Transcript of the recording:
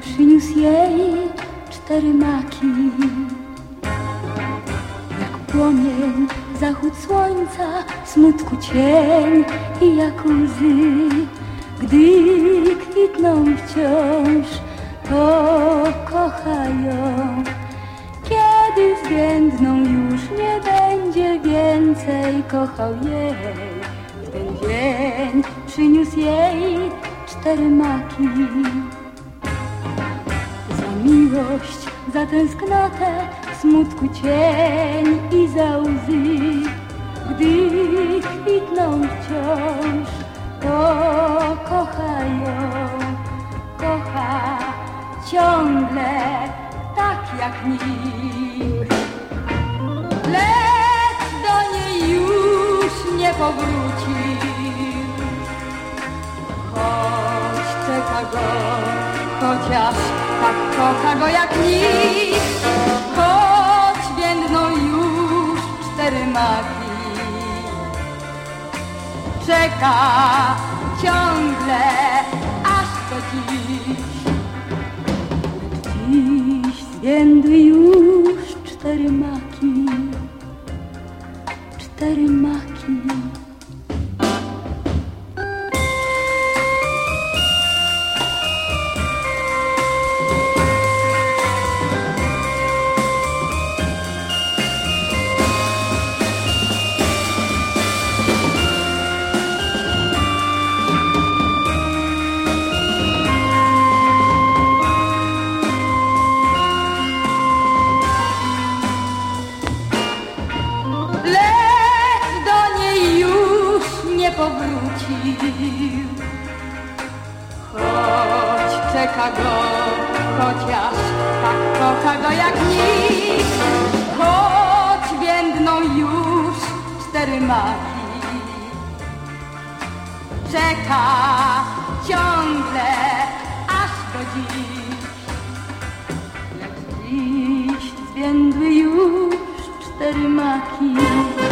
Przyniósł jej cztery maki. Jak płomień, zachód słońca, smutku cień i jak łzy. Gdy kwitną wciąż, to kochają. Kiedy zwiędną już nie będzie więcej kochał jej. W ten dzień przyniósł jej cztery maki. Miłość, za tęsknotę, smutku cień i za łzy. Gdy kwitną wciąż, to kochają, kocha ciągle tak jak nikt. Lecz do niej już nie powróci, choć czeka go, chociaż tak kocha go jak nikt. Choć więdną już cztery maki, czeka ciągle aż do dziś. Dziś zwiędły już cztery maki, cztery maki. Nie powróci. Choć czeka go, chociaż tak kocha go jak nikt. Choć więdną już cztery maki. Czeka ciągle aż do dziś. Lecz dziś zwiędły już cztery maki.